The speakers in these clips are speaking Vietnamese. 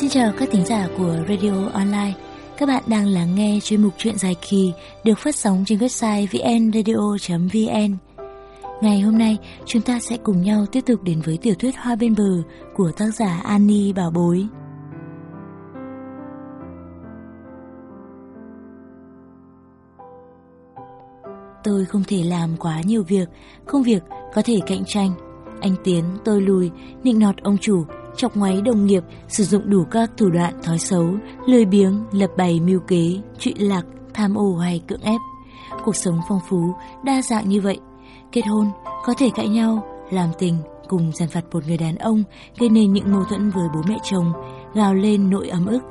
Xin chào các thính giả của Radio Online. Các bạn đang lắng nghe chuyên mục truyện dài kỳ được phát sóng trên website vnradio.vn. Ngày hôm nay, chúng ta sẽ cùng nhau tiếp tục đến với tiểu thuyết Hoa bên bờ của tác giả Annie Bảo Bối. Tôi không thể làm quá nhiều việc, công việc có thể cạnh tranh. Anh Tiến, tôi lùi, nịnh nọt ông chủ, chọc ngoáy đồng nghiệp, sử dụng đủ các thủ đoạn thói xấu, lười biếng, lập bày mưu kế, trụy lạc, tham ô hay cưỡng ép. Cuộc sống phong phú, đa dạng như vậy. Kết hôn, có thể cãi nhau, làm tình, cùng dàn vặt một người đàn ông, gây nên những mâu thuẫn với bố mẹ chồng, gào lên nỗi ấm ức,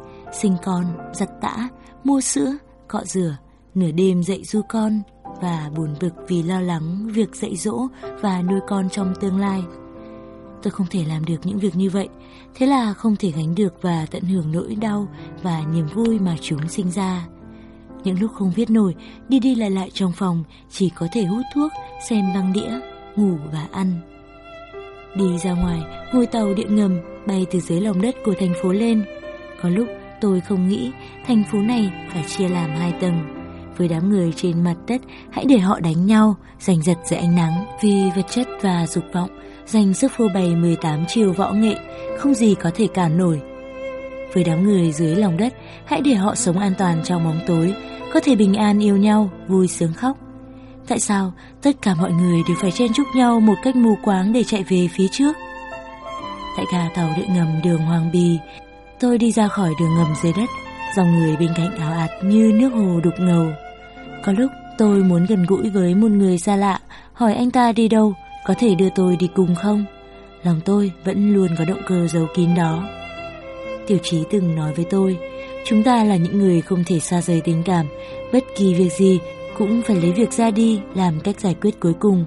sinh con, giặt tã, mua sữa, cọ rửa, nửa đêm dậy du con và buồn bực vì lo lắng việc dạy dỗ và nuôi con trong tương lai. Tôi không thể làm được những việc như vậy, thế là không thể gánh được và tận hưởng nỗi đau và niềm vui mà chúng sinh ra. Những lúc không viết nổi, đi đi lại lại trong phòng chỉ có thể hút thuốc, xem băng đĩa, ngủ và ăn. Đi ra ngoài, ngồi tàu điện ngầm bay từ dưới lòng đất của thành phố lên. Có lúc tôi không nghĩ thành phố này phải chia làm hai tầng. Với đám người trên mặt đất, hãy để họ đánh nhau, giành giật dưới ánh nắng vì vật chất và dục vọng dành sức phô bày 18 chiều võ nghệ, không gì có thể cản nổi. Với đám người dưới lòng đất, hãy để họ sống an toàn trong bóng tối, có thể bình an yêu nhau, vui sướng khóc. Tại sao tất cả mọi người đều phải chen chúc nhau một cách mù quáng để chạy về phía trước? Tại ga tàu điện ngầm đường Hoàng Bì, tôi đi ra khỏi đường ngầm dưới đất, dòng người bên cạnh ảo ạt như nước hồ đục ngầu. Có lúc tôi muốn gần gũi với một người xa lạ, hỏi anh ta đi đâu, có thể đưa tôi đi cùng không? Lòng tôi vẫn luôn có động cơ giấu kín đó. Tiểu trí từng nói với tôi, chúng ta là những người không thể xa rời tình cảm, bất kỳ việc gì cũng phải lấy việc ra đi làm cách giải quyết cuối cùng.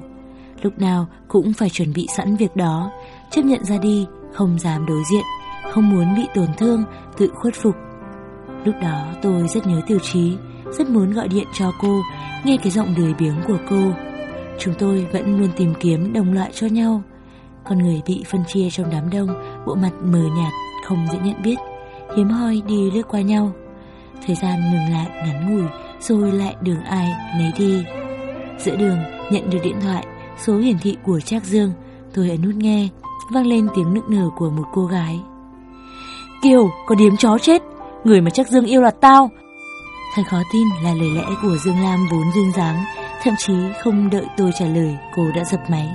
Lúc nào cũng phải chuẩn bị sẵn việc đó, chấp nhận ra đi, không dám đối diện, không muốn bị tổn thương, tự khuất phục. Lúc đó tôi rất nhớ tiểu trí, rất muốn gọi điện cho cô, nghe cái giọng lười biếng của cô. Chúng tôi vẫn luôn tìm kiếm đồng loại cho nhau. Con người bị phân chia trong đám đông, bộ mặt mờ nhạt, không dễ nhận biết, hiếm hoi đi lướt qua nhau. Thời gian ngừng lại ngắn ngủi, rồi lại đường ai nấy đi. Giữa đường, nhận được điện thoại, số hiển thị của Trác Dương, tôi ấn nút nghe, vang lên tiếng nức nở của một cô gái. Kiều, có điếm chó chết, người mà Trác Dương yêu là tao. Thật khó tin là lời lẽ của Dương Lam vốn duyên dáng, Thậm chí không đợi tôi trả lời Cô đã dập máy.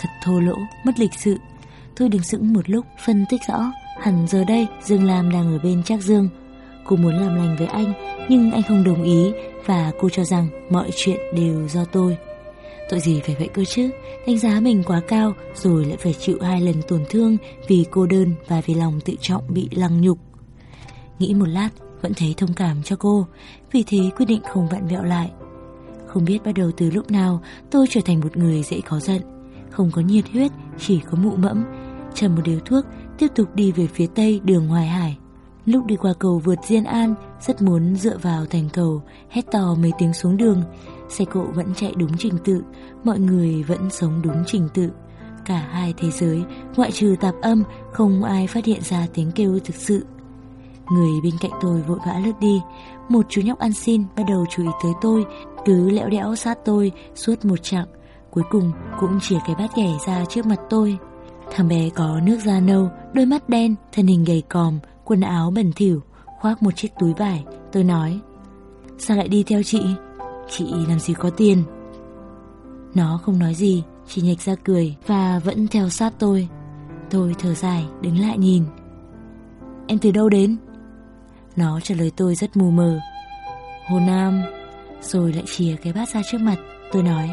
Thật thô lỗ, mất lịch sự. Tôi đứng sững một lúc phân tích rõ Hẳn giờ đây Dương Lam đang ở bên Trác Dương. Cô muốn làm lành với anh Nhưng anh không đồng ý Và cô cho rằng mọi chuyện đều do tôi. Tội gì phải vậy cơ chứ? Đánh giá mình quá cao Rồi lại phải chịu hai lần tổn thương Vì cô đơn và vì lòng tự trọng bị lăng nhục. Nghĩ một lát Vẫn thấy thông cảm cho cô. Vì thế quyết định không vặn vẹo lại không biết bắt đầu từ lúc nào tôi trở thành một người dễ khó giận. Không có nhiệt huyết, chỉ có mụ mẫm. Chầm một điếu thuốc, tiếp tục đi về phía tây đường Hoài Hải. Lúc đi qua cầu vượt Diên An Rất muốn dựa vào thành cầu Hét to mấy tiếng xuống đường. Xe cộ vẫn chạy đúng trình tự Mọi người vẫn sống đúng trình tự. Cả hai thế giới Ngoại trừ tạp âm Không ai phát hiện ra tiếng kêu thực sự. Người bên cạnh tôi vội vã lướt đi. Một chú nhóc ăn xin bắt đầu chú ý tới tôi cứ lẽo đẽo sát tôi suốt một chặng, cuối cùng cũng chỉ cái bát ghẻ ra trước mặt tôi. Thằng bé có nước da nâu, đôi mắt đen, thân hình gầy còm, quần áo bẩn thỉu, khoác một chiếc túi vải. Tôi nói, sao lại đi theo chị? Chị làm gì có tiền? Nó không nói gì, chỉ nhệch ra cười và vẫn theo sát tôi. Tôi thở dài, đứng lại nhìn. Em từ đâu đến? Nó trả lời tôi rất mù mờ. Hồ Nam... Rồi lại chìa cái bát ra trước mặt, Tôi nói.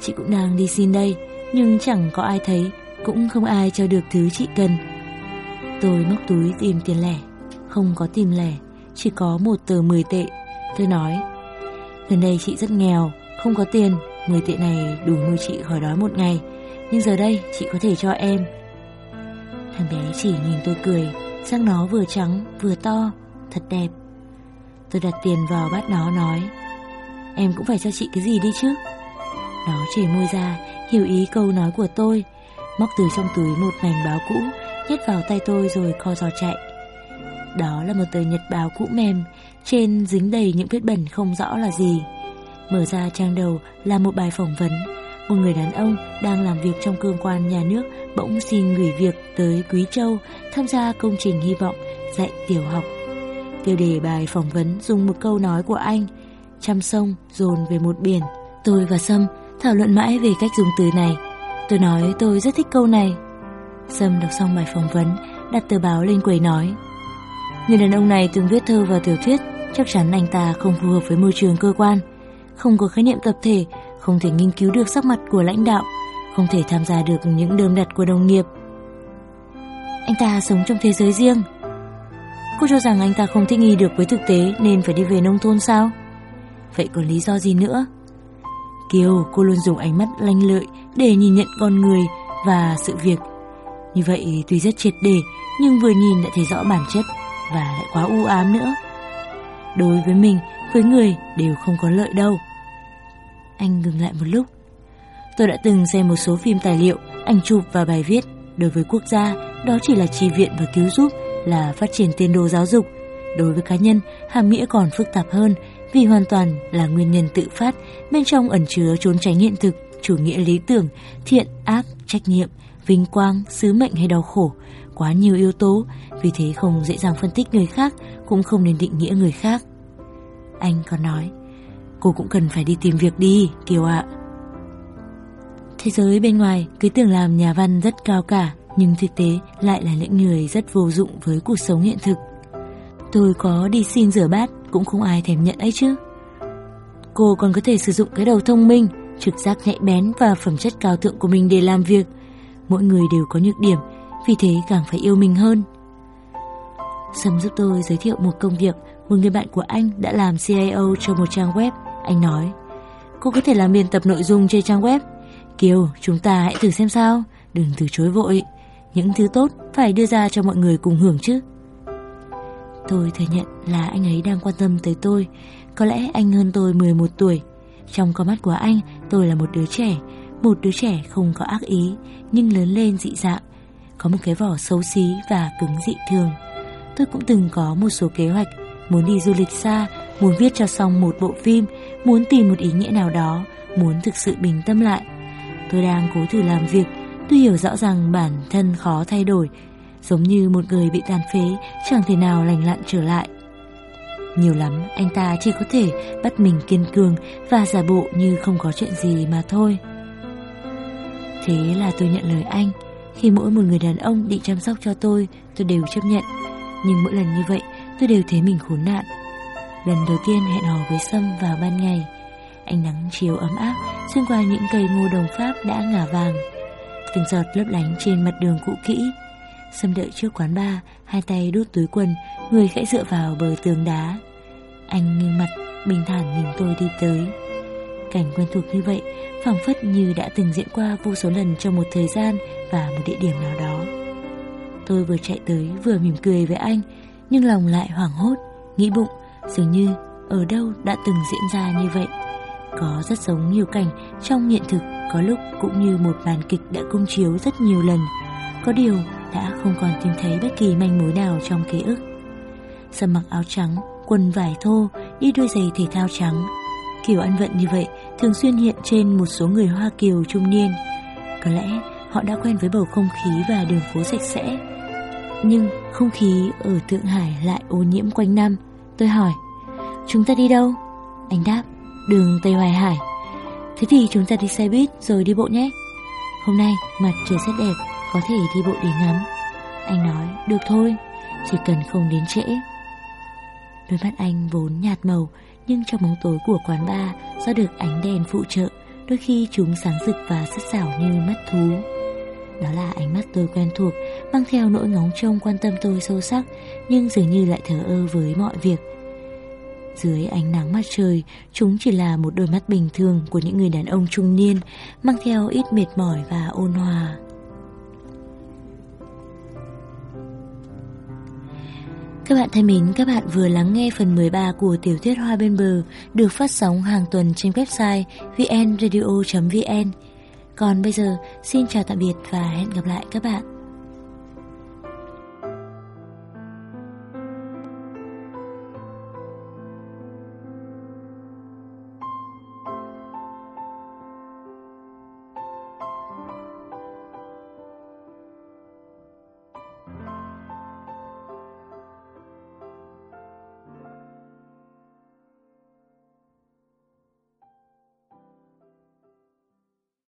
Chị cũng đang đi xin đây, Nhưng chẳng có ai thấy, Cũng không ai cho được thứ chị cần. Tôi móc túi tìm tiền lẻ, Không có tìm lẻ, Chỉ có một tờ 10 tệ. Tôi nói, Gần đây chị rất nghèo, Không có tiền 10 tệ này đủ nuôi chị khỏi đói một ngày, Nhưng giờ đây chị có thể cho em. Thằng bé chỉ nhìn tôi cười Răng nó vừa trắng, vừa to, Thật đẹp. Tôi đặt tiền vào bát nó nói Em cũng phải cho chị cái gì đi chứ Nó chỉ môi ra Hiểu ý câu nói của tôi Móc từ trong túi một mảnh báo cũ nhét vào tay tôi rồi co giò chạy. Đó là một tờ nhật báo cũ mềm, trên dính đầy những vết bẩn không rõ là gì. Mở ra trang đầu là một bài phỏng vấn. Một người đàn ông đang làm việc trong cơ quan nhà nước bỗng xin nghỉ việc tới Quý Châu tham gia công trình hy vọng dạy tiểu học. Tiêu đề bài phỏng vấn dùng một câu nói của anh, trăm sông dồn về một biển. Tôi và Sâm thảo luận mãi về cách dùng từ này. Tôi nói tôi rất thích câu này. Sâm đọc xong bài phỏng vấn, đặt tờ báo lên quầy nói. Người đàn ông này từng viết thơ và tiểu thuyết, chắc chắn anh ta không phù hợp với môi trường cơ quan. Không có khái niệm tập thể, không thể nghiên cứu được sắc mặt của lãnh đạo, không thể tham gia được những đơn đặt của đồng nghiệp. Anh ta sống trong thế giới riêng. Cô cho rằng anh ta không thích nghi được với thực tế nên phải đi về nông thôn sao? Vậy còn lý do gì nữa? Kiều, cô luôn dùng ánh mắt lanh lợi để nhìn nhận con người và sự việc. Như vậy tuy rất triệt để nhưng vừa nhìn đã thấy rõ bản chất và lại quá u ám nữa. Đối với mình, với người đều không có lợi đâu. Anh ngừng lại một lúc. Tôi đã từng xem một số phim tài liệu, ảnh chụp và bài viết. Đối với quốc gia, đó chỉ là trì viện và cứu giúp, là phát triển tiền đồ giáo dục. Đối với cá nhân, hàm nghĩa còn phức tạp hơn vì hoàn toàn là nguyên nhân tự phát, bên trong ẩn chứa trốn tránh hiện thực, chủ nghĩa lý tưởng, thiện, ác, trách nhiệm, vinh quang, sứ mệnh hay đau khổ, quá nhiều yếu tố, vì thế không dễ dàng phân tích người khác, cũng không nên định nghĩa người khác. Anh còn nói, cô cũng cần phải đi tìm việc đi, Kiều ạ. Thế giới bên ngoài cứ tưởng làm nhà văn rất cao cả, nhưng thực tế lại là những người rất vô dụng với cuộc sống hiện thực. Tôi có đi xin rửa bát cũng không ai thèm nhận ấy chứ. Cô còn có thể sử dụng cái đầu thông minh, trực giác nhạy bén và phẩm chất cao thượng của mình để làm việc. Mỗi người đều có nhược điểm, vì thế càng phải yêu mình hơn. Sâm giúp tôi giới thiệu một công việc, một người bạn của anh đã làm CIO cho một trang web. Anh nói, cô có thể làm biên tập nội dung trên trang web. Kiều, chúng ta hãy thử xem sao, đừng từ chối vội. Những thứ tốt phải đưa ra cho mọi người cùng hưởng chứ. Tôi thừa nhận là anh ấy đang quan tâm tới tôi. Có lẽ anh hơn tôi 11 tuổi. Trong con mắt của anh, tôi là một đứa trẻ. Một đứa trẻ không có ác ý, Nhưng lớn lên dị dạng. Có một cái vỏ xấu xí và cứng dị thường. Tôi cũng từng có một số kế hoạch. Muốn đi du lịch xa, Muốn viết cho xong một bộ phim, Muốn tìm một ý nghĩa nào đó, Muốn thực sự bình tâm lại. Tôi đang cố thử làm việc Tôi hiểu rõ rằng bản thân khó thay đổi giống như một người bị tàn phế chẳng thể nào lành lặn trở lại. Nhiều lắm, anh ta chỉ có thể bắt mình kiên cường và giả bộ như không có chuyện gì mà thôi. Thế là tôi nhận lời anh. Khi mỗi một người đàn ông định chăm sóc cho tôi, tôi đều chấp nhận. Nhưng mỗi lần như vậy, tôi đều thấy mình khốn nạn. Lần đầu tiên hẹn hò với Sâm vào ban ngày. Ánh nắng chiều ấm áp xuyên qua những cây ngô đồng Pháp đã ngả vàng. Từng giọt lấp lánh trên mặt đường cũ kỹ Sâm đợi trước quán bar, hai tay đút túi quần, người khẽ dựa vào bờ tường đá. Anh nghiêng mặt, bình thản nhìn tôi đi tới. Cảnh quen thuộc như vậy, phảng phất như đã từng diễn qua vô số lần trong một thời gian và một địa điểm nào đó. Tôi vừa chạy tới vừa mỉm cười với anh, nhưng lòng lại hoảng hốt, nghĩ bụng, dường như ở đâu đã từng diễn ra như vậy. Có rất giống nhiều cảnh trong hiện thực có lúc cũng như một màn kịch đã công chiếu rất nhiều lần. Có điều đã không còn tìm thấy bất kỳ manh mối nào trong ký ức. Sầm mặc áo trắng, quần vải thô, đi đôi giày thể thao trắng. Kiểu ăn vận như vậy thường xuyên hiện trên một số người Hoa Kiều trung niên. Có lẽ họ đã quen với bầu không khí và đường phố sạch sẽ. Nhưng không khí ở Thượng Hải lại ô nhiễm quanh năm. Tôi hỏi, chúng ta đi đâu? Anh đáp, đường Tây Hoài Hải. Thế thì chúng ta đi xe buýt rồi đi bộ nhé. Hôm nay mặt trời rất đẹp có thể đi bộ để ngắm. Anh nói, được thôi, chỉ cần không đến trễ. Đôi mắt anh vốn nhạt màu, nhưng trong bóng tối của quán bar, do được ánh đèn phụ trợ, đôi khi chúng sáng rực và sắc sảo như mắt thú. Đó là ánh mắt tôi quen thuộc, mang theo nỗi ngóng trông quan tâm tôi sâu sắc, nhưng dường như lại thờ ơ với mọi việc. Dưới ánh nắng mặt trời, chúng chỉ là một đôi mắt bình thường của những người đàn ông trung niên, mang theo ít mệt mỏi và ôn hòa. Các bạn thân mến, các bạn vừa lắng nghe phần 13 của tiểu thuyết Hoa bên bờ được phát sóng hàng tuần trên website vnradio.vn. Còn bây giờ, xin chào tạm biệt và hẹn gặp lại các bạn.